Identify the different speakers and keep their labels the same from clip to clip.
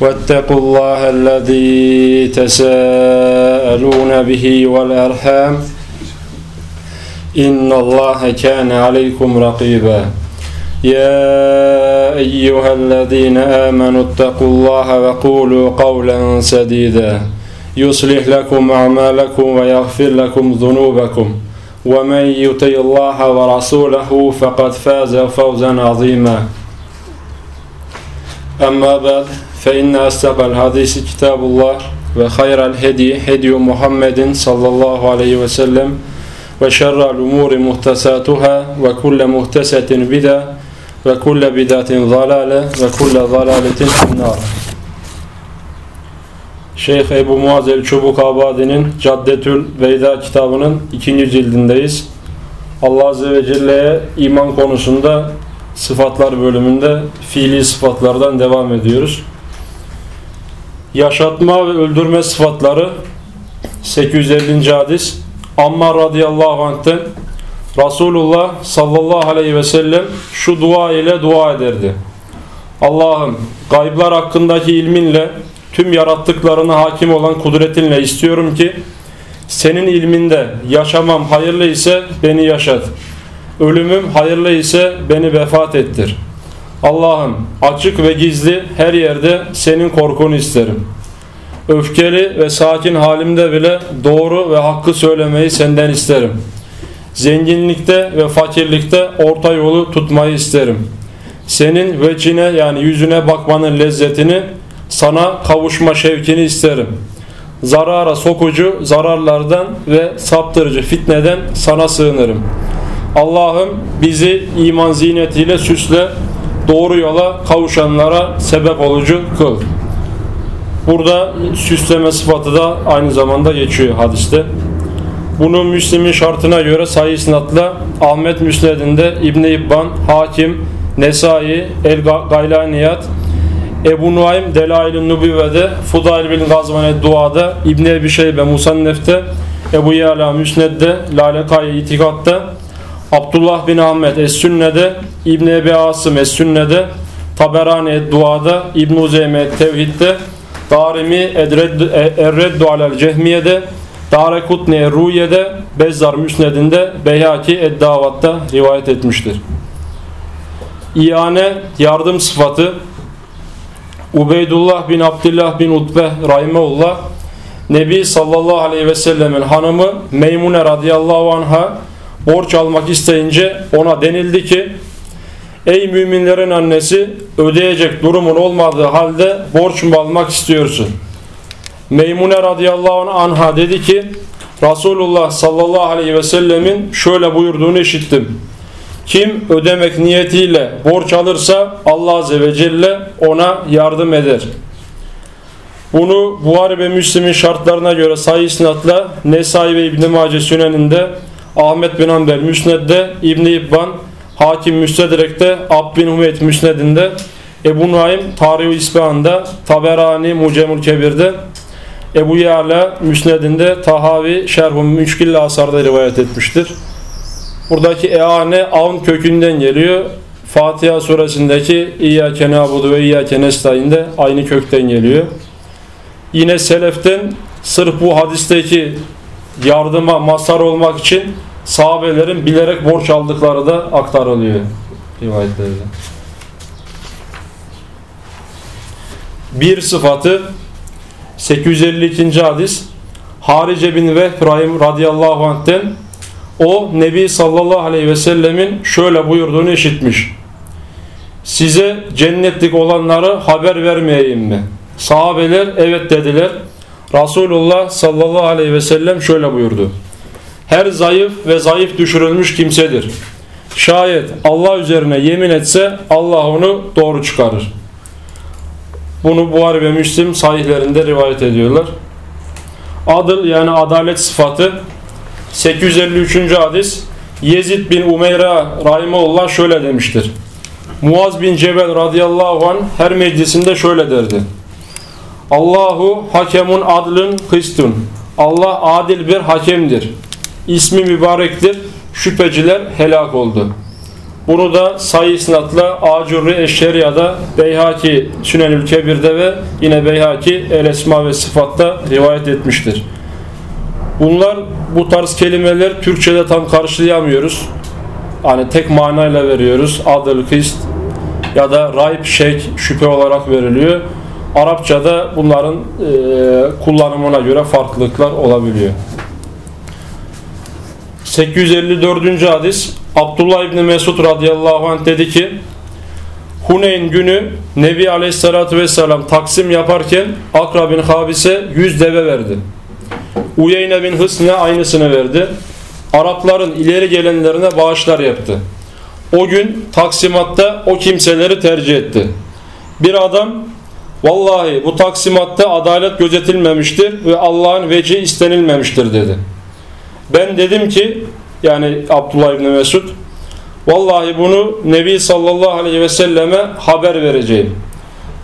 Speaker 1: واتقوا الله الذي تساءلون به والأرحام. إن الله كان عليكم رقيبا. يا أيها الذين آمنوا اتقوا الله وقولوا قولا سديدا. يصلح لكم أعمالكم ويغفر لكم ذنوبكم. ومن يطع الله ورسوله فقد فاز فوزا عظيما. أما بعد فإن أصدق الحديث كتاب الله وخير الهدي هدي محمد صلى الله عليه وسلم وشر الأمور محتساتها وكل محتسة بدعة وكل بدعة ضلالة وكل ضلالة في النار Şeyh Ebu Muaz el-Çubuk Abadi'nin Caddetül Veyda kitabının ikinci cildindeyiz. Allah Azze ve Celle'ye iman konusunda sıfatlar bölümünde fiili sıfatlardan devam ediyoruz. Yaşatma ve öldürme sıfatları 850. hadis Ammar radıyallahu anh'ten Resulullah sallallahu aleyhi ve sellem şu dua ile dua ederdi. Allah'ım gayblar hakkındaki ilminle tüm yarattıklarına hakim olan kudretinle istiyorum ki senin ilminde yaşamam hayırlı ise beni yaşat. Ölümüm hayırlı ise beni vefat ettir. Allah'ım açık ve gizli her yerde senin korkunu isterim. Öfkeli ve sakin halimde bile doğru ve hakkı söylemeyi senden isterim. Zenginlikte ve fakirlikte orta yolu tutmayı isterim. Senin vecine yani yüzüne bakmanın lezzetini, sana kavuşma şevkini isterim. Zarara sokucu zararlardan ve saptırıcı fitneden sana sığınırım. Allah'ım bizi iman zinetiyle süsle, doğru yola kavuşanlara sebep olucu kıl. Burada süsleme sıfatı da aynı zamanda geçiyor hadiste. Bunu Müslim'in şartına göre sayı isnatla Ahmet Müsned'inde İbn-i İbban, Hakim, Nesai, El-Gaylaniyat, Ebu Nuaym Delail-i Nübüvve'de, Fudail bin Gazvane Dua'da, İbn-i Ebi Şeybe Musannef'te, Ebu Yala Müsned'de, Lalekay İtikad'da, Abdullah bin Ahmet Es-Sünne'de, İbn-i Ebi Asım Es-Sünne'de, Taberani Dua'da, İbn-i Uzeyme Tevhid'de, Darimi Erreddu Alel Cehmiye'de, Darekutni Ruye'de, Bezzar Müsned'inde, Beyhaki Eddavat'ta rivayet etmiştir. İyane yardım sıfatı Ubeydullah bin Abdullah bin Utbe Rahimeullah Nebi sallallahu aleyhi ve sellemin hanımı Meymune radıyallahu anha borç almak isteyince ona denildi ki Ey müminlerin annesi ödeyecek durumun olmadığı halde borç mu almak istiyorsun? Meymune radıyallahu anha dedi ki Resulullah sallallahu aleyhi ve sellemin şöyle buyurduğunu işittim. Kim ödemek niyetiyle borç alırsa Allah azze ve celle ona yardım eder. Bunu Buhari ve Müslim'in şartlarına göre sayı isnatla Nesai ve İbn-i Mace Sünen'inde Ahmet bin Hanbel Müsned'de İbn-i İbban Hakim Müstedrek'te Ab bin Hümeyt Müsned'inde Ebu Naim Tarih-i İspahan'da Taberani Mucemul Kebir'de Ebu Ya'la Müsned'inde Tahavi Şerhun Müşkil Asar'da rivayet etmiştir. Buradaki eane avn kökünden geliyor. Fatiha suresindeki İyyâke nâbudu ve İyyâke nestaîn de aynı kökten geliyor. Yine seleften sırf bu hadisteki yardıma mazhar olmak için sahabelerin bilerek borç aldıkları da aktarılıyor rivayetlerde. Bir sıfatı 852. hadis Harice bin Vehb Rahim radıyallahu anh'ten O Nebi sallallahu aleyhi ve sellemin şöyle buyurduğunu işitmiş. Size cennetlik olanları haber vermeyeyim mi? Sahabeler evet dediler. Resulullah sallallahu aleyhi ve sellem şöyle buyurdu. Her zayıf ve zayıf düşürülmüş kimsedir. Şayet Allah üzerine yemin etse Allah onu doğru çıkarır. Bunu Buhari ve Müslim sahihlerinde rivayet ediyorlar. Adıl yani adalet sıfatı 853. hadis Yezid bin Umeyra Rahimullah şöyle demiştir. Muaz bin Cebel radıyallahu an her meclisinde şöyle derdi. Allahu hakemun adlın kıstun. Allah adil bir hakemdir. İsmi mübarektir. Şüpheciler helak oldu. Bunu da sayı isnatla Acurri Eşşeriya'da Beyhaki Sünenül Kebir'de ve yine Beyhaki El Esma ve Sıfat'ta rivayet etmiştir. Bunlar bu tarz kelimeler Türkçe'de tam karşılayamıyoruz. Hani tek manayla veriyoruz. Adıl, kist ya da raip, şek, şüphe olarak veriliyor. Arapçada bunların e, kullanımına göre farklılıklar olabiliyor. 854. hadis Abdullah İbni Mesud radıyallahu anh dedi ki Huneyn günü Nebi aleyhissalatü vesselam taksim yaparken Akra bin Habis'e 100 deve verdi. Uyeyne bin Hısne aynısını verdi. Arapların ileri gelenlerine bağışlar yaptı. O gün taksimatta o kimseleri tercih etti. Bir adam vallahi bu taksimatta adalet gözetilmemiştir ve Allah'ın veci istenilmemiştir dedi. Ben dedim ki yani Abdullah İbni Mesud vallahi bunu Nebi sallallahu aleyhi ve selleme haber vereceğim.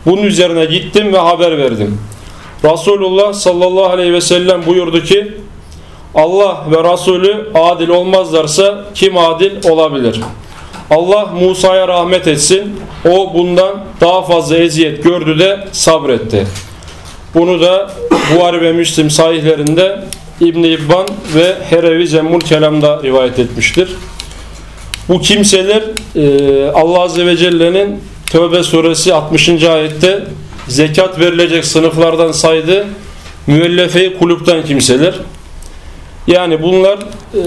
Speaker 1: Bunun üzerine gittim ve haber verdim. Resulullah sallallahu aleyhi ve sellem buyurdu ki Allah ve Resulü adil olmazlarsa kim adil olabilir? Allah Musa'ya rahmet etsin. O bundan daha fazla eziyet gördü de sabretti. Bunu da Buhari ve Müslim sahihlerinde İbn İbban ve Herevi Zemmul Kelam'da rivayet etmiştir. Bu kimseler e, Allah Azze ve Celle'nin Tövbe suresi 60. ayette zekat verilecek sınıflardan saydı müellefe kulüpten kimseler. Yani bunlar e,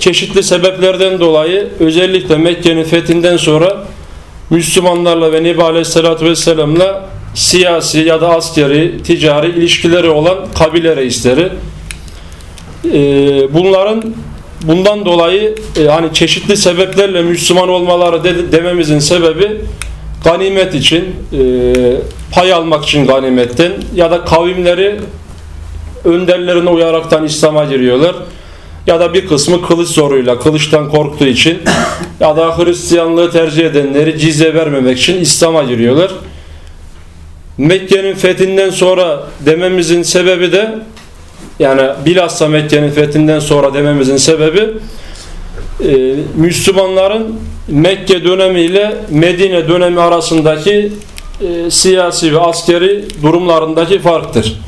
Speaker 1: çeşitli sebeplerden dolayı özellikle Mekke'nin fethinden sonra Müslümanlarla ve Nebi Aleyhisselatü Vesselam'la siyasi ya da askeri, ticari ilişkileri olan kabile reisleri e, bunların bundan dolayı e, hani çeşitli sebeplerle Müslüman olmaları de, dememizin sebebi ganimet için e, pay almak için ganimetten ya da kavimleri önderlerine uyaraktan İslam'a giriyorlar ya da bir kısmı kılıç zoruyla kılıçtan korktuğu için ya da Hristiyanlığı tercih edenleri cizye vermemek için İslam'a giriyorlar. Mekke'nin fethinden sonra dememizin sebebi de yani bilhassa Mekke'nin fethinden sonra dememizin sebebi e, Müslümanların Mekke dönemi ile Medine dönemi arasındaki e, siyasi ve askeri durumlarındaki farktır.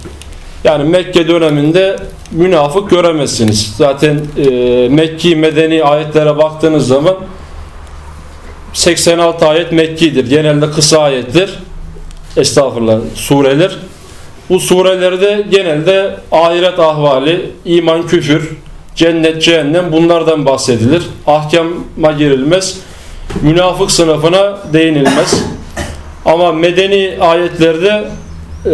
Speaker 1: Yani Mekke döneminde münafık göremezsiniz. Zaten e, Mekki medeni ayetlere baktığınız zaman 86 ayet Mekki'dir. Genelde kısa ayetler. Estağfurullah sureler. Bu surelerde genelde ahiret ahvali, iman, küfür, cennet, cehennem bunlardan bahsedilir. Ahkama girilmez. Münafık sınıfına değinilmez. Ama medeni ayetlerde e,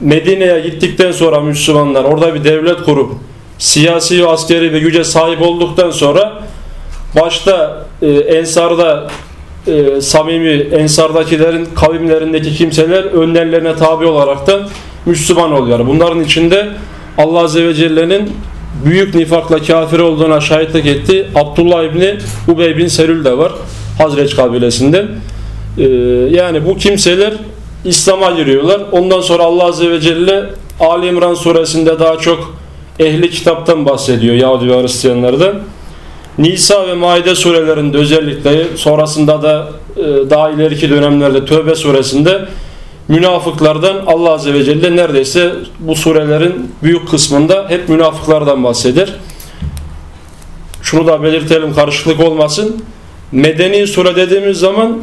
Speaker 1: Medine'ye gittikten sonra Müslümanlar orada bir devlet kurup siyasi ve askeri ve güce sahip olduktan sonra başta e, Ensar'da e, samimi Ensar'dakilerin kavimlerindeki kimseler önderlerine tabi olaraktan Müslüman oluyor. Bunların içinde Allah Azze ve Celle'nin büyük nifakla kafir olduğuna şahitlik etti. Abdullah İbni Ubey bin Serül de var. Hazreç kabilesinden. Ee, yani bu kimseler İslam'a giriyorlar. Ondan sonra Allah Azze ve Celle Ali İmran suresinde daha çok ehli kitaptan bahsediyor Yahudi ve Hristiyanlardan. Nisa ve Maide surelerinde özellikle sonrasında da e, daha ileriki dönemlerde Tövbe suresinde münafıklardan Allah Azze ve Celle neredeyse bu surelerin büyük kısmında hep münafıklardan bahseder. Şunu da belirtelim karışıklık olmasın. Medeni sure dediğimiz zaman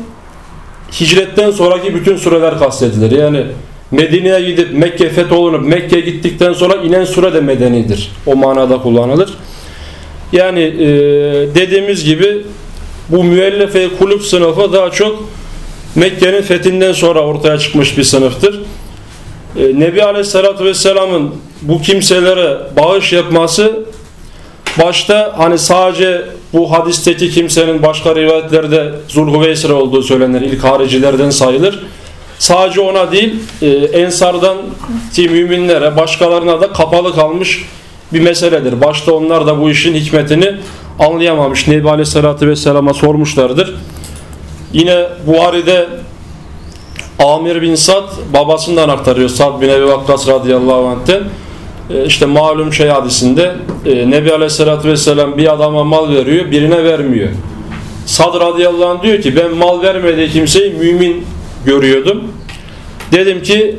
Speaker 1: hicretten sonraki bütün sureler kastedilir. Yani Medine'ye gidip Mekke fetholunup Mekke'ye gittikten sonra inen sure de medenidir. O manada kullanılır. Yani e, dediğimiz gibi bu müellefe kulüp sınıfı daha çok Mekke'nin fethinden sonra ortaya çıkmış bir sınıftır. E, Nebi Aleyhisselatü Vesselam'ın bu kimselere bağış yapması başta hani sadece bu hadisteki kimsenin başka rivayetlerde Zulhuveysir olduğu söylenir. ilk haricilerden sayılır. Sadece ona değil e, Ensar'dan müminlere başkalarına da kapalı kalmış bir meseledir. Başta onlar da bu işin hikmetini anlayamamış. Nebi Aleyhisselatü Vesselam'a sormuşlardır. Yine Buhari'de Amir bin Sad babasından aktarıyor. Sad bin Ebi Vakkas radıyallahu anh'ten. E, işte malum şey hadisinde e, Nebi Aleyhisselatü Vesselam bir adama mal veriyor, birine vermiyor. Sad radıyallahu anh diyor ki ben mal vermediği kimseyi mümin görüyordum. Dedim ki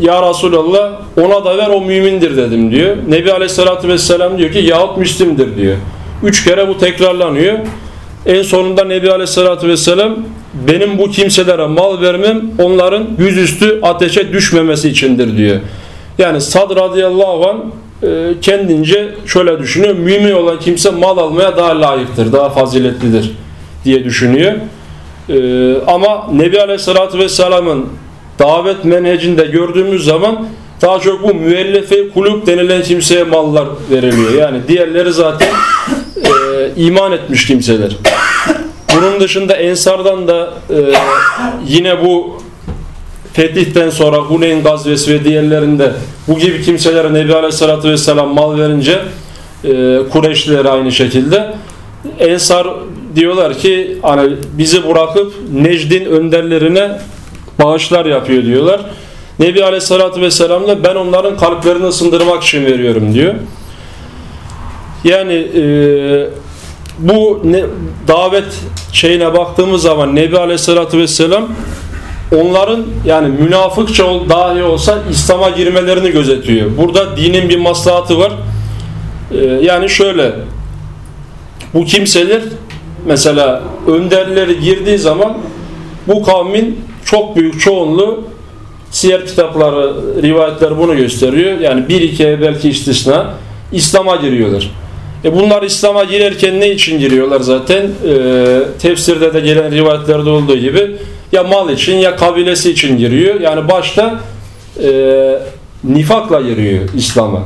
Speaker 1: ya Resulallah ona da ver o mümindir dedim diyor. Nebi Aleyhisselatü Vesselam diyor ki yahut Müslim'dir diyor. Üç kere bu tekrarlanıyor. En sonunda Nebi Aleyhisselatü Vesselam benim bu kimselere mal vermem onların yüzüstü ateşe düşmemesi içindir diyor. Yani Sad radıyallahu anh e, kendince şöyle düşünüyor. Mümin olan kimse mal almaya daha layıktır, daha faziletlidir diye düşünüyor. E, ama Nebi Aleyhisselatü Vesselam'ın davet menhecinde gördüğümüz zaman daha çok bu müellefe kulüp denilen kimseye mallar veriliyor. Yani diğerleri zaten e, iman etmiş kimseler. Bunun dışında Ensar'dan da e, yine bu fetihten sonra Huneyn gazvesi ve diğerlerinde bu gibi kimselere Nebi Aleyhisselatü Vesselam mal verince e, Kureyşliler aynı şekilde Ensar diyorlar ki hani bizi bırakıp Necd'in önderlerine bağışlar yapıyor diyorlar. Nebi Aleyhisselatü Vesselam da ben onların kalplerini ısındırmak için veriyorum diyor. Yani e, bu ne, davet şeyine baktığımız zaman Nebi Aleyhisselatü Vesselam onların yani münafıkça dahi olsa İslam'a girmelerini gözetiyor. Burada dinin bir maslahatı var. Ee, yani şöyle bu kimseler mesela önderleri girdiği zaman bu kavmin çok büyük çoğunluğu siyer kitapları, rivayetler bunu gösteriyor. Yani bir iki belki istisna İslam'a giriyorlar. E bunlar İslam'a girerken ne için giriyorlar zaten? E, tefsirde de gelen rivayetlerde olduğu gibi ya mal için ya kabilesi için giriyor. Yani başta e, nifakla giriyor İslam'a.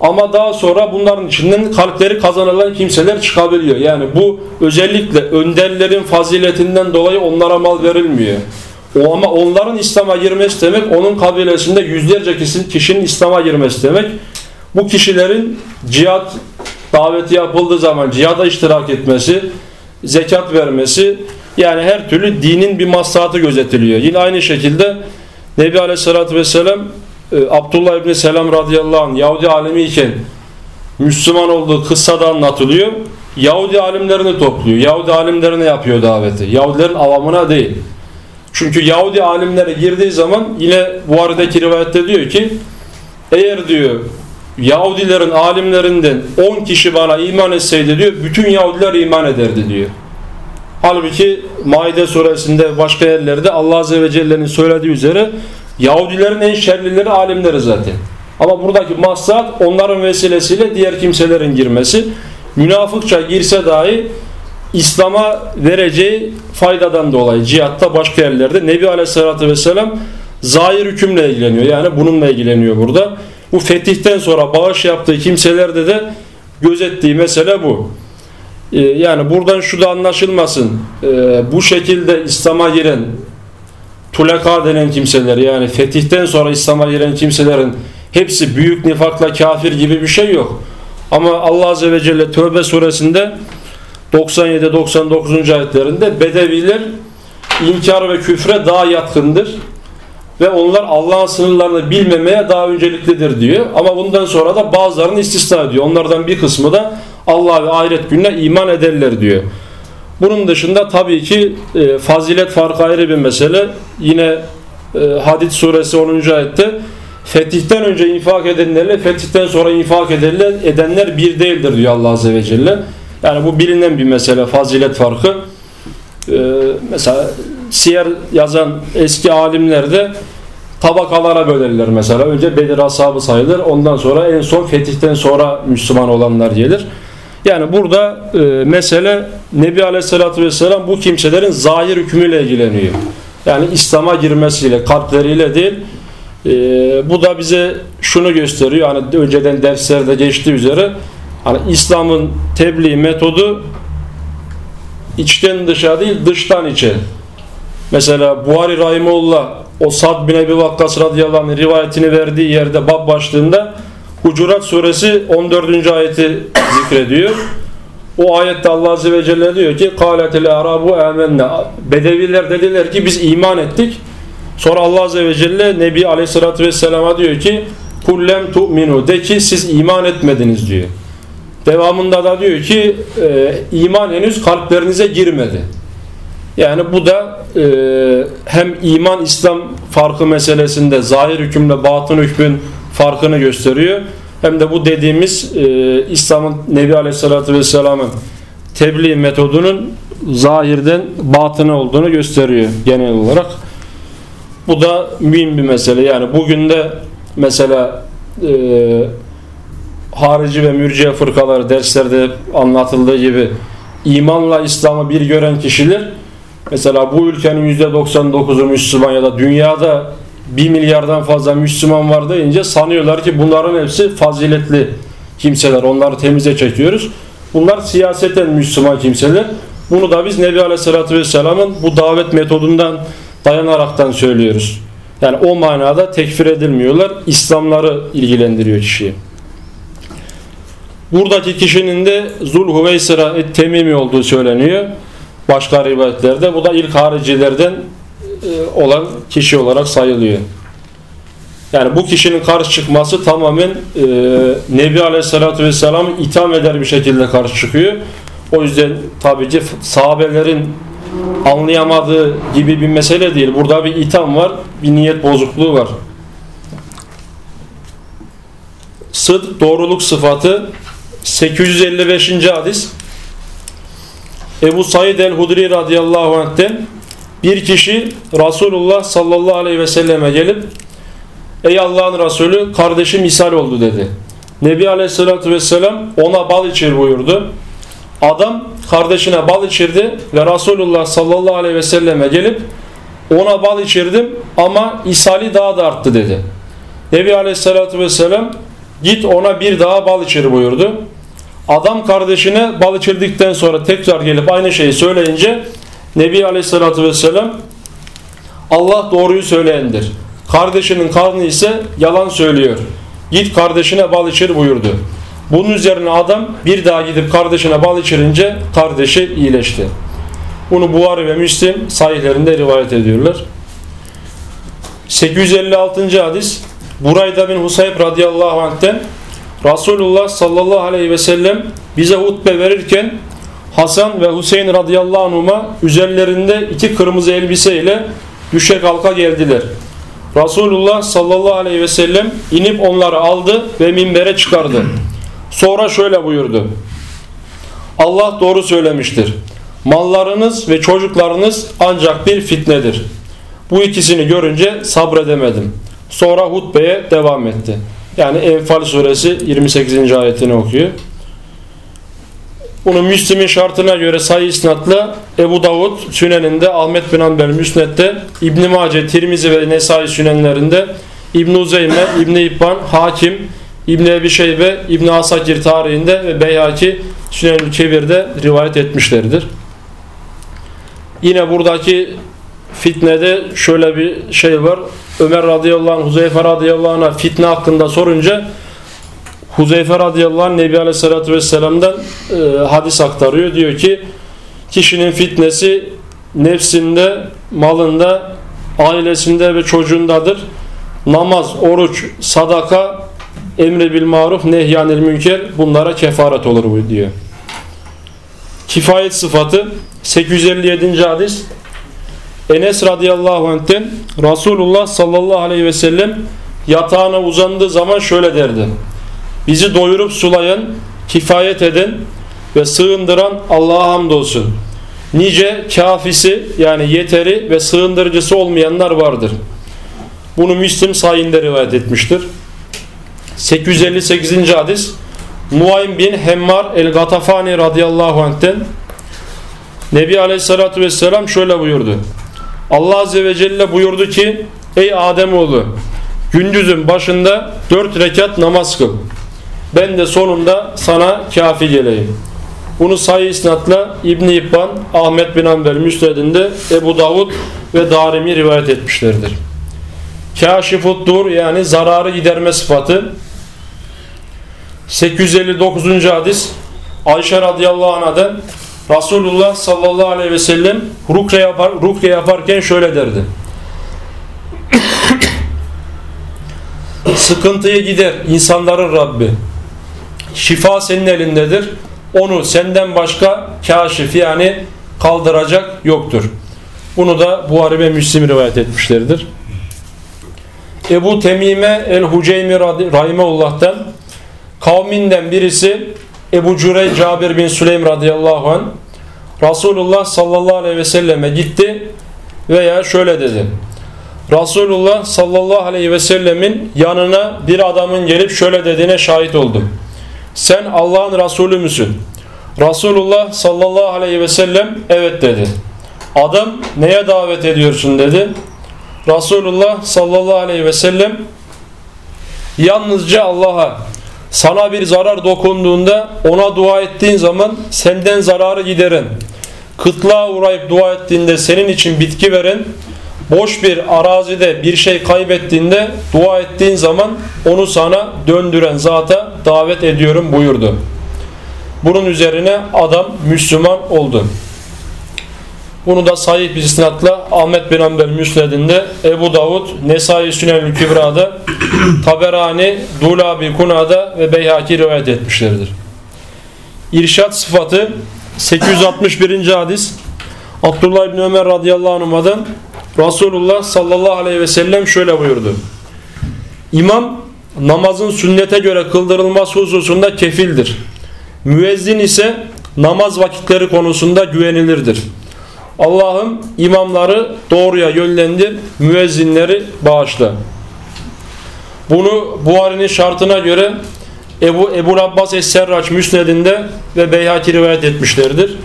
Speaker 1: Ama daha sonra bunların içinden kalpleri kazanılan kimseler çıkabiliyor. Yani bu özellikle önderlerin faziletinden dolayı onlara mal verilmiyor. O ama onların İslam'a girmesi demek onun kabilesinde yüzlerce kişinin İslam'a girmesi demek. Bu kişilerin cihat daveti yapıldığı zaman cihada iştirak etmesi, zekat vermesi yani her türlü dinin bir maslahatı gözetiliyor. Yine aynı şekilde Nebi Aleyhisselatü Vesselam e, Abdullah İbni Selam radıyallahu anh Yahudi alemi iken Müslüman olduğu kıssada anlatılıyor. Yahudi alimlerini topluyor. Yahudi alimlerine yapıyor daveti. Yahudilerin avamına değil. Çünkü Yahudi alimlere girdiği zaman yine bu aradaki rivayette diyor ki eğer diyor Yahudilerin alimlerinden 10 kişi bana iman etseydi diyor bütün Yahudiler iman ederdi diyor. Halbuki Maide suresinde başka yerlerde Allah Azze ve Celle'nin söylediği üzere Yahudilerin en şerlileri alimleri zaten. Ama buradaki maksat onların vesilesiyle diğer kimselerin girmesi. Münafıkça girse dahi İslam'a vereceği faydadan dolayı cihatta başka yerlerde Nebi Aleyhisselatü Vesselam zahir hükümle ilgileniyor. Yani bununla ilgileniyor burada. Bu fetihten sonra bağış yaptığı kimselerde de gözettiği mesele bu. Ee, yani buradan şu da anlaşılmasın. Ee, bu şekilde İslam'a giren tuleka denen kimseler yani fetihten sonra İslam'a giren kimselerin hepsi büyük nifakla kafir gibi bir şey yok. Ama Allah Azze ve Celle Tövbe suresinde 97-99. ayetlerinde Bedeviler inkar ve küfre daha yatkındır ve onlar Allah'ın sınırlarını bilmemeye daha önceliklidir diyor. Ama bundan sonra da bazılarını istisna ediyor. Onlardan bir kısmı da Allah ve ahiret gününe iman ederler diyor. Bunun dışında tabii ki e, fazilet farkı ayrı bir mesele. Yine e, Hadid suresi 10. ayette fetihten önce infak edenlerle fetihten sonra infak edenler, edenler bir değildir diyor Allah Azze ve Celle. Yani bu bilinen bir mesele fazilet farkı. E, mesela siyer yazan eski alimler de tabakalara bölerler mesela. Önce Bedir ashabı sayılır. Ondan sonra en son fetihten sonra Müslüman olanlar gelir. Yani burada e, mesele Nebi Aleyhisselatü Vesselam bu kimselerin zahir hükmüyle ilgileniyor. Yani İslam'a girmesiyle, kalpleriyle değil. E, bu da bize şunu gösteriyor. Hani önceden derslerde geçtiği üzere hani İslam'ın tebliğ metodu içten dışa değil dıştan içe. Mesela Buhari Rahimullah o Sad bin Ebi Vakkas radıyallahu anh rivayetini verdiği yerde bab başlığında Hucurat suresi 14. ayeti zikrediyor. O ayette Allah Azze ve Celle diyor ki قَالَتِ arabu اَمَنَّا Bedeviler dediler ki biz iman ettik. Sonra Allah Azze ve Celle Nebi Aleyhisselatü Vesselam'a diyor ki kullem tu'minu de ki siz iman etmediniz diyor. Devamında da diyor ki e, iman henüz kalplerinize girmedi. Yani bu da e, hem iman İslam farkı meselesinde zahir hükümle batın hükmün farkını gösteriyor. Hem de bu dediğimiz e, İslam'ın Nebi Aleyhisselatü Vesselam'ın tebliğ metodunun zahirden batını olduğunu gösteriyor genel olarak. Bu da mühim bir mesele. Yani bugün de mesela e, harici ve mürciye fırkaları derslerde anlatıldığı gibi imanla İslam'ı bir gören kişiler mesela bu ülkenin %99'u Müslüman ya da dünyada 1 milyardan fazla Müslüman var deyince sanıyorlar ki bunların hepsi faziletli kimseler. Onları temize çekiyoruz. Bunlar siyaseten Müslüman kimseler. Bunu da biz Nebi Aleyhisselatü Vesselam'ın bu davet metodundan dayanaraktan söylüyoruz. Yani o manada tekfir edilmiyorlar. İslamları ilgilendiriyor kişiyi. Buradaki kişinin de Zulhüveysira Temimi olduğu söyleniyor. Başka rivayetlerde. Bu da ilk haricilerden olan kişi olarak sayılıyor. Yani bu kişinin karşı çıkması tamamen e, Nebi Aleyhisselatü Vesselam'ı itham eder bir şekilde karşı çıkıyor. O yüzden tabii ki sahabelerin anlayamadığı gibi bir mesele değil. Burada bir itham var, bir niyet bozukluğu var. Sıd doğruluk sıfatı 855. hadis Ebu Said el-Hudri radıyallahu anh'ten bir kişi Resulullah sallallahu aleyhi ve selleme gelip Ey Allah'ın Resulü kardeşim ishal oldu dedi. Nebi aleyhissalatü vesselam ona bal içir buyurdu. Adam kardeşine bal içirdi ve Resulullah sallallahu aleyhi ve selleme gelip ona bal içirdim ama ishali daha da arttı dedi. Nebi aleyhissalatü vesselam git ona bir daha bal içir buyurdu. Adam kardeşine bal içirdikten sonra tekrar gelip aynı şeyi söyleyince Nebi Aleyhisselatü Vesselam Allah doğruyu söyleyendir. Kardeşinin karnı ise yalan söylüyor. Git kardeşine bal içir buyurdu. Bunun üzerine adam bir daha gidip kardeşine bal içirince kardeşi iyileşti. Bunu Buhari ve Müslim sahihlerinde rivayet ediyorlar. 856. hadis Burayda bin Husayb radıyallahu anh'ten Resulullah sallallahu aleyhi ve sellem bize hutbe verirken Hasan ve Hüseyin radıyallahu anhuma üzerlerinde iki kırmızı elbise ile düşe kalka geldiler. Resulullah sallallahu aleyhi ve sellem inip onları aldı ve minbere çıkardı. Sonra şöyle buyurdu. Allah doğru söylemiştir. Mallarınız ve çocuklarınız ancak bir fitnedir. Bu ikisini görünce sabredemedim. Sonra hutbeye devam etti. Yani Enfal suresi 28. ayetini okuyor. Bunu Müslim'in şartına göre sayı isnatla Ebu Davud Sünen'inde, Ahmet bin Hanbel Müsnet'te, İbn Mace, Tirmizi ve Nesai Sünenlerinde, İbn Uzeyme, İbn İbban, Hakim, İbn Ebi Şeybe, İbn Asakir tarihinde ve Beyhaki Sünenül Kebir'de rivayet etmişlerdir. Yine buradaki fitnede şöyle bir şey var. Ömer radıyallahu anh, Huzeyfe radıyallahu anh'a fitne hakkında sorunca Huzeyfe radıyallahu anh Nebi aleyhissalatü vesselam'dan e, hadis aktarıyor. Diyor ki kişinin fitnesi nefsinde, malında, ailesinde ve çocuğundadır. Namaz, oruç, sadaka, emri bil maruf, nehyanil münker bunlara kefaret olur bu diyor. Kifayet sıfatı 857. hadis Enes radıyallahu anh'ten Resulullah sallallahu aleyhi ve sellem yatağına uzandığı zaman şöyle derdi. Bizi doyurup sulayan, kifayet eden ve sığındıran Allah'a hamdolsun. Nice kafisi yani yeteri ve sığındırıcısı olmayanlar vardır. Bunu Müslim sayinde rivayet etmiştir. 858. hadis Muaym bin Hemmar el-Gatafani radıyallahu anh'ten Nebi aleyhissalatü vesselam şöyle buyurdu. Allah azze ve celle buyurdu ki Ey Ademoğlu gündüzün başında dört rekat namaz kıl. Ben de sonunda sana kafi geleyim. Bunu sayı isnatla İbn İbban, Ahmet bin Hanbel Müsned'inde Ebu Davud ve Darimi rivayet etmişlerdir. Kaşifut dur yani zararı giderme sıfatı 859. hadis Ayşe radıyallahu anh'dan Resulullah sallallahu aleyhi ve sellem rukye, yapar, rukye yaparken şöyle derdi. Sıkıntıyı gider insanların Rabbi. Şifa senin elindedir. Onu senden başka kaşif yani kaldıracak yoktur. Bunu da Buhari ve Müslim rivayet etmişlerdir. Ebu Temime el-Huceymi Rahimehullah'tan kavminden birisi Ebu Cürey Cabir bin Süleym radıyallahu anh Resulullah sallallahu aleyhi ve selleme gitti veya şöyle dedi. Resulullah sallallahu aleyhi ve sellemin yanına bir adamın gelip şöyle dediğine şahit oldum. Sen Allah'ın Resulü müsün? Resulullah sallallahu aleyhi ve sellem evet dedi. Adam neye davet ediyorsun dedi. Resulullah sallallahu aleyhi ve sellem yalnızca Allah'a sana bir zarar dokunduğunda ona dua ettiğin zaman senden zararı gideren, kıtlığa uğrayıp dua ettiğinde senin için bitki veren, boş bir arazide bir şey kaybettiğinde dua ettiğin zaman onu sana döndüren zata davet ediyorum buyurdu. Bunun üzerine adam Müslüman oldu. Bunu da sahih bir isnatla Ahmet bin Ambel Müsned'inde, Ebu Davud, Nesai Sünel Kübra'da, Taberani, Dulabi Kuna'da ve Beyhaki rivayet etmişlerdir. İrşat sıfatı 861. hadis Abdullah İbni Ömer radıyallahu anh'dan Resulullah sallallahu aleyhi ve sellem şöyle buyurdu. İmam namazın sünnete göre kıldırılması hususunda kefildir. Müezzin ise namaz vakitleri konusunda güvenilirdir. Allah'ım imamları doğruya yönlendir, müezzinleri bağışla. Bunu Buhari'nin şartına göre Ebu, Ebu Abbas Es-Serraç Müsned'inde ve Beyhaki rivayet etmişlerdir.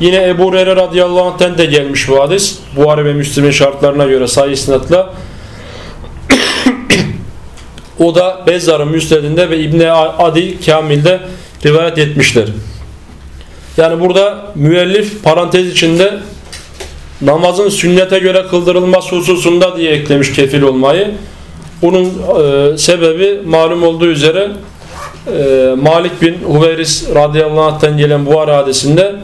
Speaker 1: Yine Ebu Hureyre radıyallahu anh'ten de gelmiş bu hadis. Buhari ve Müslim'in şartlarına göre sayı isnatla. O da Bezzar'ın Müsned'inde ve İbni Adi Kamil'de rivayet etmişler. Yani burada müellif parantez içinde namazın sünnete göre kıldırılması hususunda diye eklemiş kefil olmayı. Bunun e, sebebi malum olduğu üzere e, Malik bin Huveyris radıyallahu anh'tan gelen bu hadisinde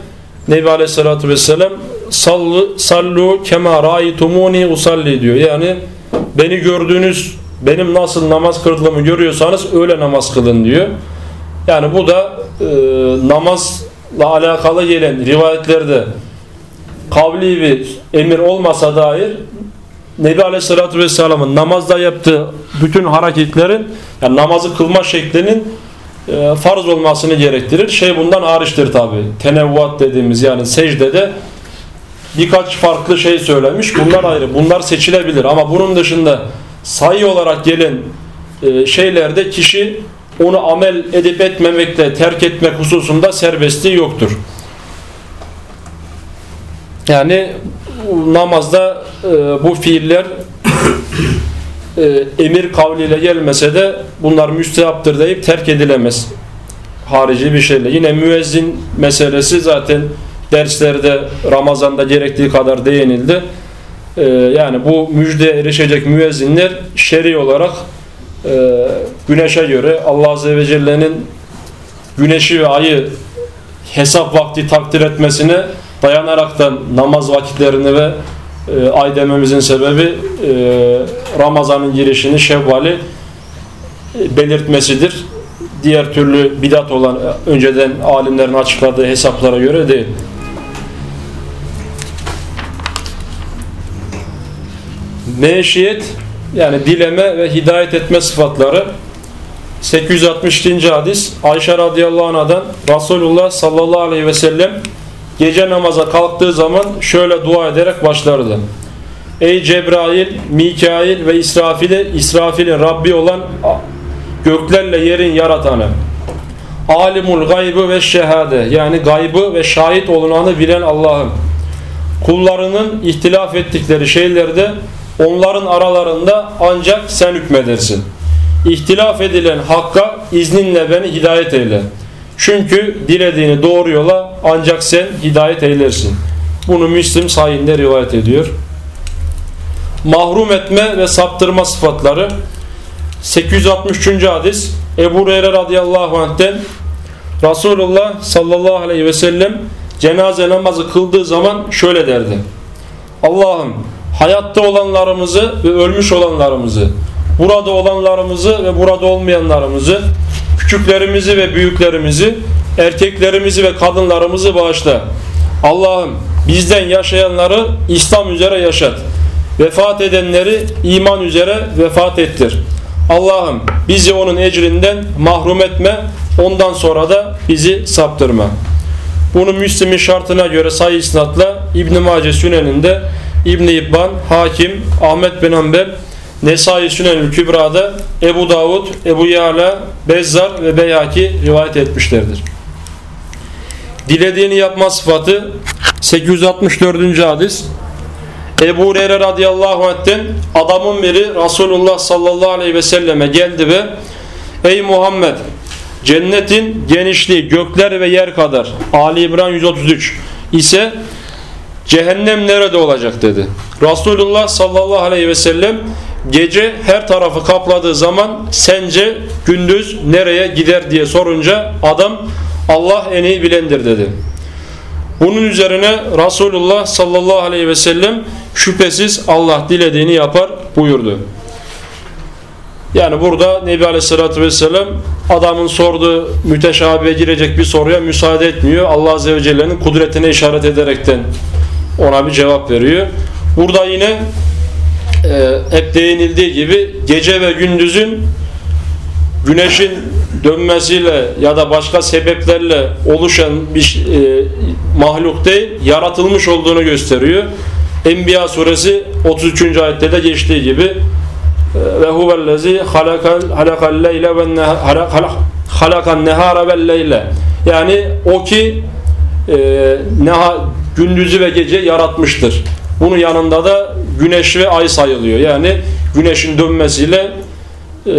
Speaker 1: Nebi aleyhissalatü vesselam sallu, sallu kema raitumuni usalli diyor. Yani beni gördüğünüz benim nasıl namaz kıldığımı görüyorsanız öyle namaz kılın diyor. Yani bu da e, namazla alakalı gelen rivayetlerde kavli bir emir olmasa dair Nebi Aleyhisselatü Vesselam'ın namazda yaptığı bütün hareketlerin yani namazı kılma şeklinin e, farz olmasını gerektirir. Şey bundan hariçtir tabi. Tenevvat dediğimiz yani secdede birkaç farklı şey söylemiş. Bunlar ayrı. Bunlar seçilebilir ama bunun dışında sayı olarak gelen e, şeylerde kişi onu amel edip etmemekle terk etmek hususunda serbestliği yoktur. Yani namazda e, bu fiiller e, emir kavliyle gelmese de bunlar müstehaptır deyip terk edilemez. Harici bir şeyle. Yine müezzin meselesi zaten derslerde Ramazan'da gerektiği kadar değinildi. E, yani bu müjde erişecek müezzinler şer'i olarak e, güneşe göre Allah Azze ve Celle'nin güneşi ve ayı hesap vakti takdir etmesine dayanaraktan namaz vakitlerini ve e, ay dememizin sebebi e, Ramazan'ın girişini Şevval'i belirtmesidir. Diğer türlü bidat olan önceden alimlerin açıkladığı hesaplara göre değil. Meşiyet yani dileme ve hidayet etme sıfatları 862. hadis Ayşe radıyallahu anhadan Resulullah sallallahu aleyhi ve sellem gece namaza kalktığı zaman şöyle dua ederek başlardı. Ey Cebrail, Mikail ve İsrafil'e İsrafil'in Rabbi olan göklerle yerin yaratanı. Alimul gaybı ve şehade yani gaybı ve şahit olunanı bilen Allah'ım. Kullarının ihtilaf ettikleri şeylerde onların aralarında ancak sen hükmedersin. İhtilaf edilen hakka izninle beni hidayet eyle. Çünkü dilediğini doğru yola ancak sen hidayet eylersin. Bunu Müslim sayinde rivayet ediyor. Mahrum etme ve saptırma sıfatları 863. hadis Ebu Hureyre radıyallahu anh'ten Resulullah sallallahu aleyhi ve sellem cenaze namazı kıldığı zaman şöyle derdi. Allah'ım hayatta olanlarımızı ve ölmüş olanlarımızı, burada olanlarımızı ve burada olmayanlarımızı, küçüklerimizi ve büyüklerimizi, erkeklerimizi ve kadınlarımızı bağışla. Allah'ım bizden yaşayanları İslam üzere yaşat. Vefat edenleri iman üzere vefat ettir. Allah'ım bizi onun ecrinden mahrum etme. Ondan sonra da bizi saptırma. Bunu Müslim'in şartına göre sayı isnatla İbn-i Mace Sünen'inde İbn-i İbban, Hakim, Ahmet bin Ambel, Nesai Sünenül Kübra'da Ebu Davud, Ebu Yala, Bezzar ve Beyhaki rivayet etmişlerdir. Dilediğini yapma sıfatı 864. hadis Ebu Hureyre radıyallahu anh'ten adamın biri Resulullah sallallahu aleyhi ve selleme geldi ve Ey Muhammed cennetin genişliği gökler ve yer kadar Ali İmran 133 ise cehennem nerede olacak dedi. Resulullah sallallahu aleyhi ve sellem gece her tarafı kapladığı zaman sence gündüz nereye gider diye sorunca adam Allah en iyi bilendir dedi. Bunun üzerine Resulullah sallallahu aleyhi ve sellem şüphesiz Allah dilediğini yapar buyurdu. Yani burada Nebi Aleyhisselatü Vesselam adamın sorduğu müteşabihe girecek bir soruya müsaade etmiyor. Allah Azze ve Celle'nin kudretine işaret ederekten ona bir cevap veriyor. Burada yine e, hep değinildiği gibi gece ve gündüzün güneşin dönmesiyle ya da başka sebeplerle oluşan bir e, mahluk değil, yaratılmış olduğunu gösteriyor. Enbiya suresi 33. ayette de geçtiği gibi e, ve huvellezi halakal leyle ve halakan nehara vel leyle yani o ki e, neha, gündüzü ve gece yaratmıştır. Bunun yanında da güneş ve ay sayılıyor. Yani güneşin dönmesiyle e,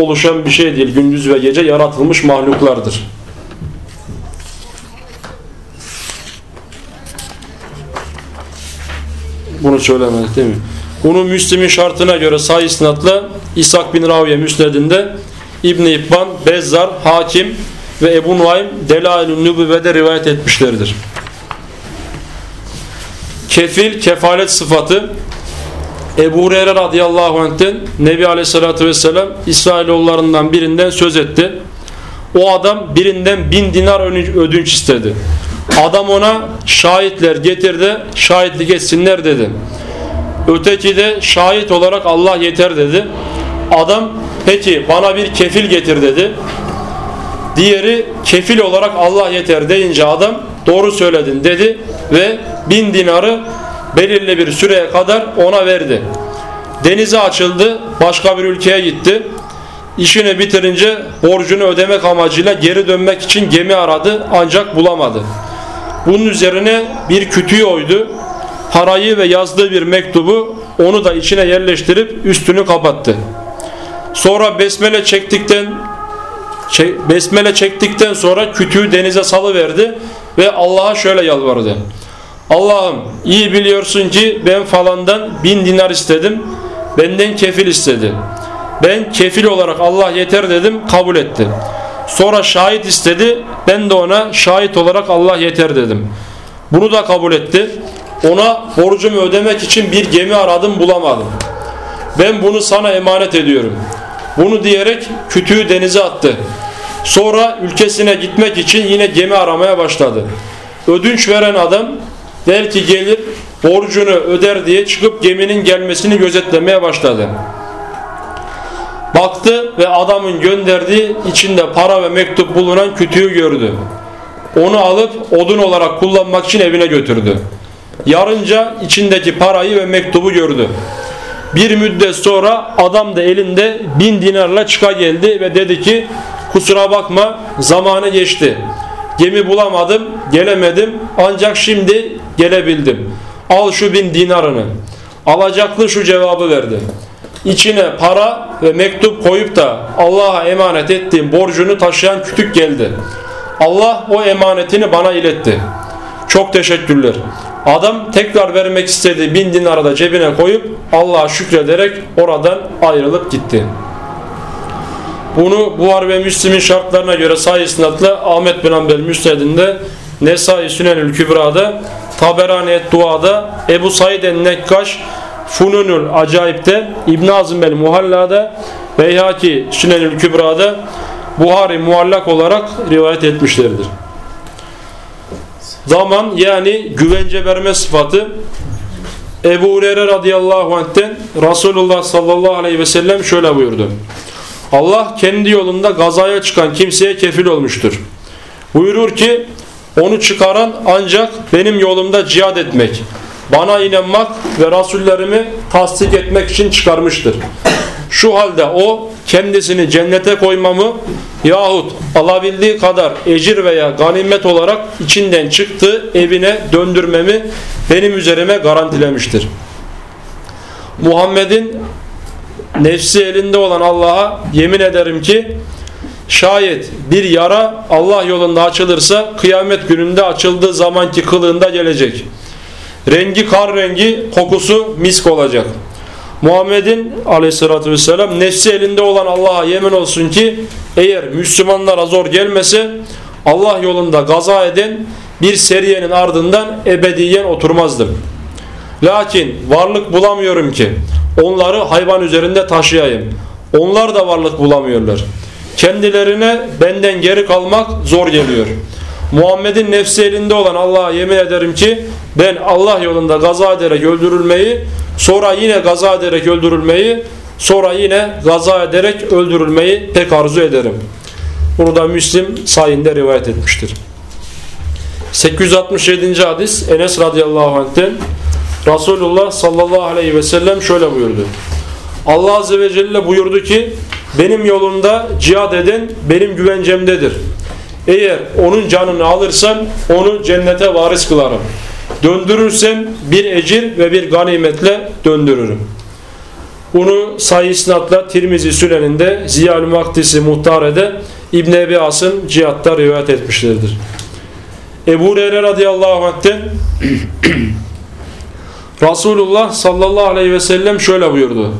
Speaker 1: oluşan bir şey değil. Gündüz ve gece yaratılmış mahluklardır. Bunu söylemedik değil mi? Bunu Müslim'in şartına göre sahih isnatla İshak bin Raviye Müsned'inde İbn-i İbban, Bezzar, Hakim ve Ebu Nuaym Delail-ü Nübüvve'de rivayet etmişlerdir. Kefil, kefalet sıfatı Ebu Hureyre radıyallahu anh'ten Nebi aleyhissalatü vesselam İsrailoğullarından birinden söz etti. O adam birinden bin dinar ödünç istedi. Adam ona şahitler getirdi, şahitlik etsinler dedi. Öteki de şahit olarak Allah yeter dedi. Adam peki bana bir kefil getir dedi. Diğeri kefil olarak Allah yeter deyince adam doğru söyledin dedi ve bin dinarı belirli bir süreye kadar ona verdi. Denize açıldı, başka bir ülkeye gitti. İşini bitirince borcunu ödemek amacıyla geri dönmek için gemi aradı ancak bulamadı. Bunun üzerine bir kütüğü oydu. Parayı ve yazdığı bir mektubu onu da içine yerleştirip üstünü kapattı. Sonra besmele çektikten besmele çektikten sonra kütüğü denize salıverdi ve Allah'a şöyle yalvardı. Allah'ım iyi biliyorsun ki ben falandan bin dinar istedim. Benden kefil istedi. Ben kefil olarak Allah yeter dedim kabul etti. Sonra şahit istedi. Ben de ona şahit olarak Allah yeter dedim. Bunu da kabul etti. Ona borcumu ödemek için bir gemi aradım bulamadım. Ben bunu sana emanet ediyorum. Bunu diyerek kütüğü denize attı. Sonra ülkesine gitmek için yine gemi aramaya başladı. Ödünç veren adam belki gelir borcunu öder diye çıkıp geminin gelmesini gözetlemeye başladı. Baktı ve adamın gönderdiği içinde para ve mektup bulunan kütüğü gördü. Onu alıp odun olarak kullanmak için evine götürdü. Yarınca içindeki parayı ve mektubu gördü. Bir müddet sonra adam da elinde bin dinarla çıka geldi ve dedi ki kusura bakma zamanı geçti. Gemi bulamadım, gelemedim ancak şimdi gelebildim. Al şu bin dinarını. Alacaklı şu cevabı verdi. İçine para ve mektup koyup da Allah'a emanet ettiğim borcunu taşıyan kütük geldi. Allah o emanetini bana iletti. Çok teşekkürler. Adam tekrar vermek istediği bin dinarı da cebine koyup Allah'a şükrederek oradan ayrılıp gitti. Bunu Buhar ve Müslim'in şartlarına göre sahih isnatla Ahmet bin Ambel Müsned'inde Nesai Sünenül Kübra'da Taberani Et Dua'da Ebu Said el-Nekkaş Fununul Acayip'te İbn Azim el Muhalla'da Beyhaki Sünenül Kübra'da Buhari muallak olarak rivayet etmişlerdir. Zaman yani güvence verme sıfatı Ebu Hureyre radıyallahu anh'ten Resulullah sallallahu aleyhi ve sellem şöyle buyurdu. Allah kendi yolunda gazaya çıkan kimseye kefil olmuştur. Buyurur ki onu çıkaran ancak benim yolumda cihad etmek, bana inanmak ve rasullerimi tasdik etmek için çıkarmıştır. Şu halde o kendisini cennete koymamı yahut alabildiği kadar ecir veya ganimet olarak içinden çıktığı evine döndürmemi benim üzerime garantilemiştir. Muhammed'in nefsi elinde olan Allah'a yemin ederim ki şayet bir yara Allah yolunda açılırsa kıyamet gününde açıldığı zamanki kılığında gelecek. Rengi kar rengi, kokusu misk olacak. Muhammed'in aleyhissalatü vesselam nefsi elinde olan Allah'a yemin olsun ki eğer Müslümanlara zor gelmese Allah yolunda gaza eden bir seriyenin ardından ebediyen oturmazdım. Lakin varlık bulamıyorum ki onları hayvan üzerinde taşıyayım. Onlar da varlık bulamıyorlar. Kendilerine benden geri kalmak zor geliyor. Muhammed'in nefsi elinde olan Allah'a yemin ederim ki ben Allah yolunda gaza ederek öldürülmeyi, sonra yine gaza ederek öldürülmeyi, sonra yine gaza ederek öldürülmeyi pek arzu ederim. Bunu da Müslim sayinde rivayet etmiştir. 867. hadis Enes radıyallahu anh'ten Resulullah sallallahu aleyhi ve sellem şöyle buyurdu. Allah azze ve celle buyurdu ki benim yolumda cihad eden benim güvencemdedir. Eğer onun canını alırsam onu cennete varis kılarım. Döndürürsem bir ecir ve bir ganimetle döndürürüm. Bunu sayı isnatla Tirmizi Sünen'inde Ziyal-i Maktisi Muhtare'de İbn Ebi As'ın cihatta rivayet etmişlerdir. Ebu Hureyre radıyallahu anh'ten Resulullah sallallahu aleyhi ve sellem şöyle buyurdu.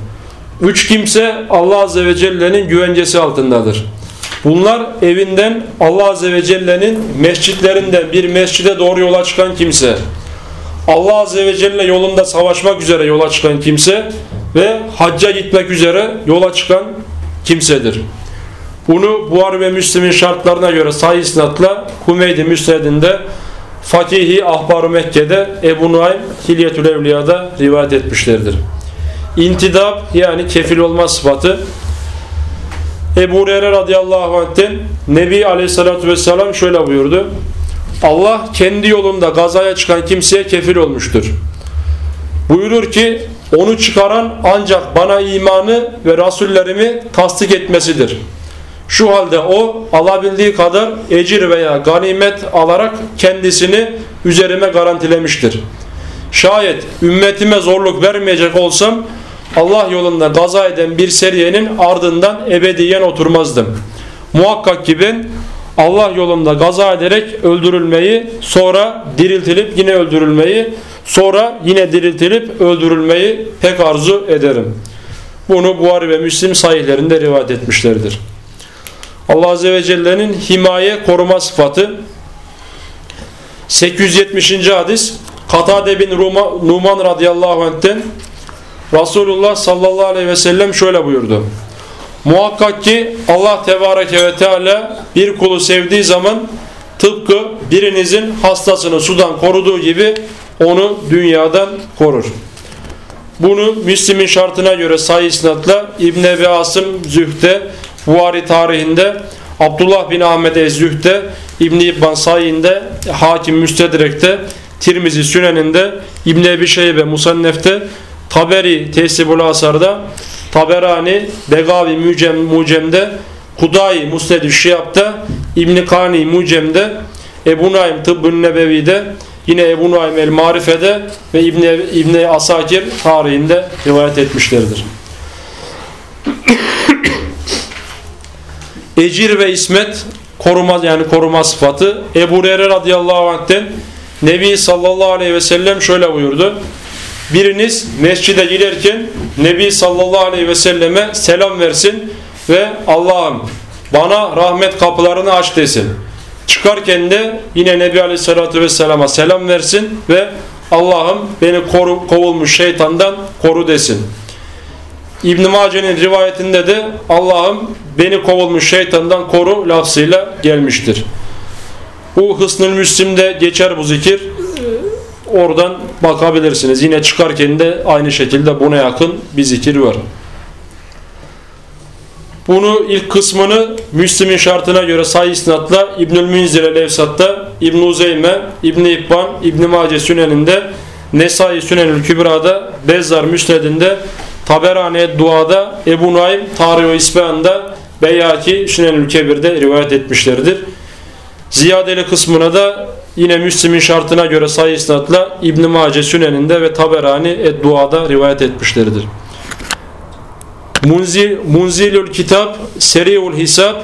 Speaker 1: Üç kimse Allah azze ve celle'nin güvencesi altındadır. Bunlar evinden Allah Azze ve Celle'nin mescitlerinden bir mescide doğru yola çıkan kimse, Allah Azze ve Celle yolunda savaşmak üzere yola çıkan kimse ve hacca gitmek üzere yola çıkan kimsedir. Bunu Buhar ve Müslim'in şartlarına göre sahih isnatla Hümeydi Müsned'inde Fatihi Ahbar-ı Mekke'de Ebu Nuaym Hilyetül Evliya'da rivayet etmişlerdir. İntidab yani kefil olma sıfatı Ebu Hureyre radıyallahu anh'ten Nebi aleyhissalatü vesselam şöyle buyurdu. Allah kendi yolunda gazaya çıkan kimseye kefil olmuştur. Buyurur ki onu çıkaran ancak bana imanı ve rasullerimi tasdik etmesidir. Şu halde o alabildiği kadar ecir veya ganimet alarak kendisini üzerime garantilemiştir. Şayet ümmetime zorluk vermeyecek olsam Allah yolunda gaza eden bir seriyenin ardından ebediyen oturmazdım. Muhakkak ki ben Allah yolunda gaza ederek öldürülmeyi, sonra diriltilip yine öldürülmeyi, sonra yine diriltilip öldürülmeyi pek arzu ederim. Bunu Buhari ve Müslim sahihlerinde rivayet etmişlerdir. Allah Azze ve Celle'nin himaye koruma sıfatı 870. hadis Katade bin Numan radıyallahu anh'ten Resulullah sallallahu aleyhi ve sellem şöyle buyurdu. Muhakkak ki Allah tebareke ve teala bir kulu sevdiği zaman tıpkı birinizin hastasını sudan koruduğu gibi onu dünyadan korur. Bunu Müslim'in şartına göre sayı isnatla İbn Ebi Asım Zühde Buhari tarihinde Abdullah bin Ahmet Ez-Zühde İbn İbban sayinde Hakim Müstedrek'te Tirmizi Sünen'inde İbn Ebi Şeybe Musannef'te Taberi Tesibul Asar'da Taberani Begavi Mucem, Mucem'de Kudayi Musned-i Şihab'da İbn Kani Mucem'de Ebu Naim Tıbbün Nebevi'de yine Ebu Naim El Marife'de ve İbn İbn Asakir tarihinde rivayet etmişlerdir. Ecir ve ismet koruma yani koruma sıfatı. Ebu Hureyre radıyallahu anh'ten Nebi sallallahu aleyhi ve sellem şöyle buyurdu. Biriniz mescide girerken Nebi sallallahu aleyhi ve selleme selam versin ve Allah'ım bana rahmet kapılarını aç desin. Çıkarken de yine Nebi aleyhissalatü vesselama selam versin ve Allah'ım beni koru, kovulmuş şeytandan koru desin. İbn-i Mace'nin rivayetinde de Allah'ım beni kovulmuş şeytandan koru lafzıyla gelmiştir. Bu Hısnül Müslim'de geçer bu zikir. Oradan bakabilirsiniz. Yine çıkarken de aynı şekilde buna yakın bir zikir var. Bunu ilk kısmını Müslim'in şartına göre sayı isnatla İbnül Münzir el-Evsat'ta, İbn-i Uzeyme, İbn-i İbban, İbn-i Mace Sünen'inde, Nesai Sünenül Kübra'da, Bezzar Müsned'inde, Taberani Dua'da, Ebu Naim, Tarih-i İsbehan'da, Beyaki Sünenül Kebir'de rivayet etmişlerdir. Ziyadeli kısmına da yine Müslim'in şartına göre sayı isnatla İbn-i Mace Sünen'inde ve Taberani Dua'da rivayet etmişlerdir. Munzil, Munzilül Kitap, Seriul Hisab,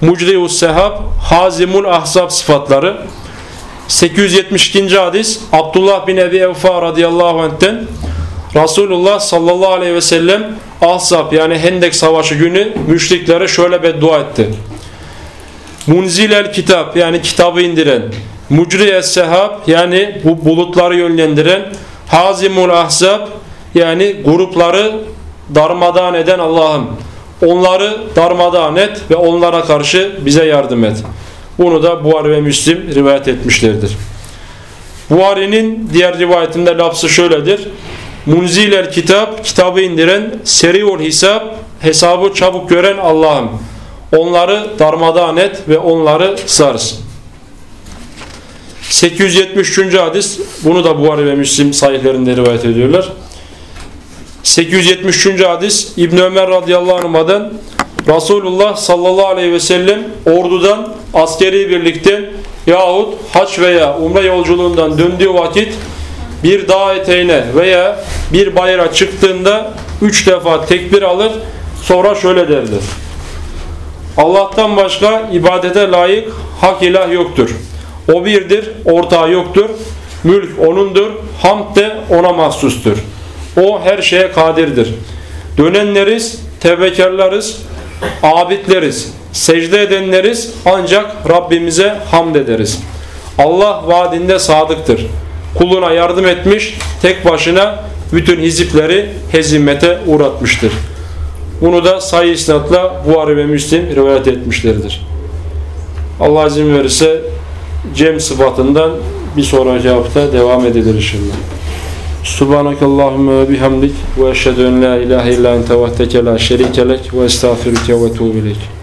Speaker 1: Mucrius Sehab, Hazimul Ahzab sıfatları. 872. hadis Abdullah bin Ebi Evfa radıyallahu anh'ten Resulullah sallallahu aleyhi ve sellem Ahzab yani Hendek savaşı günü müşriklere şöyle beddua etti. Munzilel kitap yani kitabı indiren, Mucri'es sehab yani bu bulutları yönlendiren, Hazimul ahzab yani grupları darmadağın eden Allah'ım. Onları darmadağın et ve onlara karşı bize yardım et. Bunu da Buhari ve Müslim rivayet etmişlerdir. Buhari'nin diğer rivayetinde lafzı şöyledir. Munzilel kitap, kitabı indiren, seriul hisab, hesabı çabuk gören Allah'ım. Onları darmadağın et ve onları sars. 873. hadis, bunu da Buhari ve Müslim sahihlerinde rivayet ediyorlar. 873. hadis İbn Ömer radıyallahu anh'dan Resulullah sallallahu aleyhi ve sellem ordudan askeri birlikte yahut haç veya umre yolculuğundan döndüğü vakit bir dağ eteğine veya bir bayıra çıktığında üç defa tekbir alır sonra şöyle derdi. Allah'tan başka ibadete layık hak ilah yoktur. O birdir, ortağı yoktur. Mülk O'nundur, hamd de O'na mahsustur. O her şeye kadirdir. Dönenleriz, tevbekarlarız, abidleriz, secde edenleriz ancak Rabbimize hamd ederiz. Allah vaadinde sadıktır. Kuluna yardım etmiş, tek başına bütün hizipleri hezimete uğratmıştır. Bunu da sayı isnatla Buhari ve Müslim rivayet etmişlerdir. Allah izin verirse Cem sıfatından bir sonraki hafta devam edilir inşallah. Subhanakallahümme ve bihamdik ve eşhedü en la ilahe illa ente vahdeke la şerike lek ve estağfiruke ve tuğbilek.